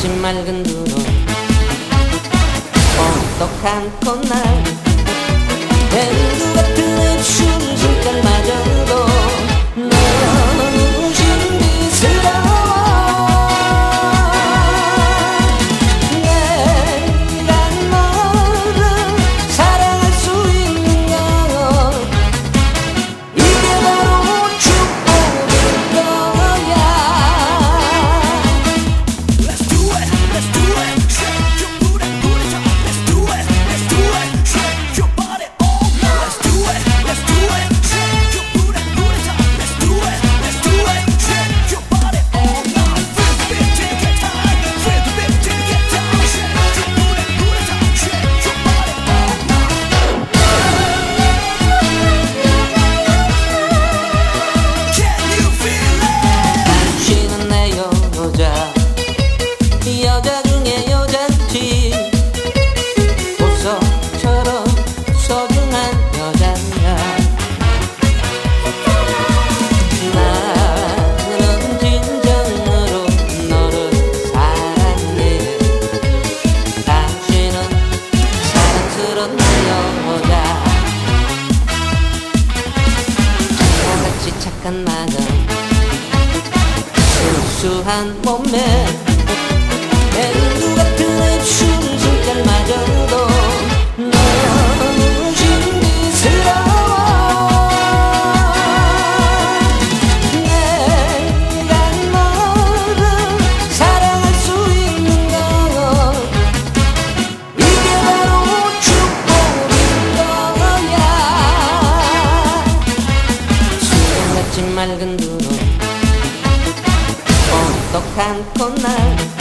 젖은 맑은 두로 번떡한 꽃날 밴두가 착한 마냥 우수한 몸매. 내 누가 같은 입술 젖은 맑은 눈으로 어떡한 건날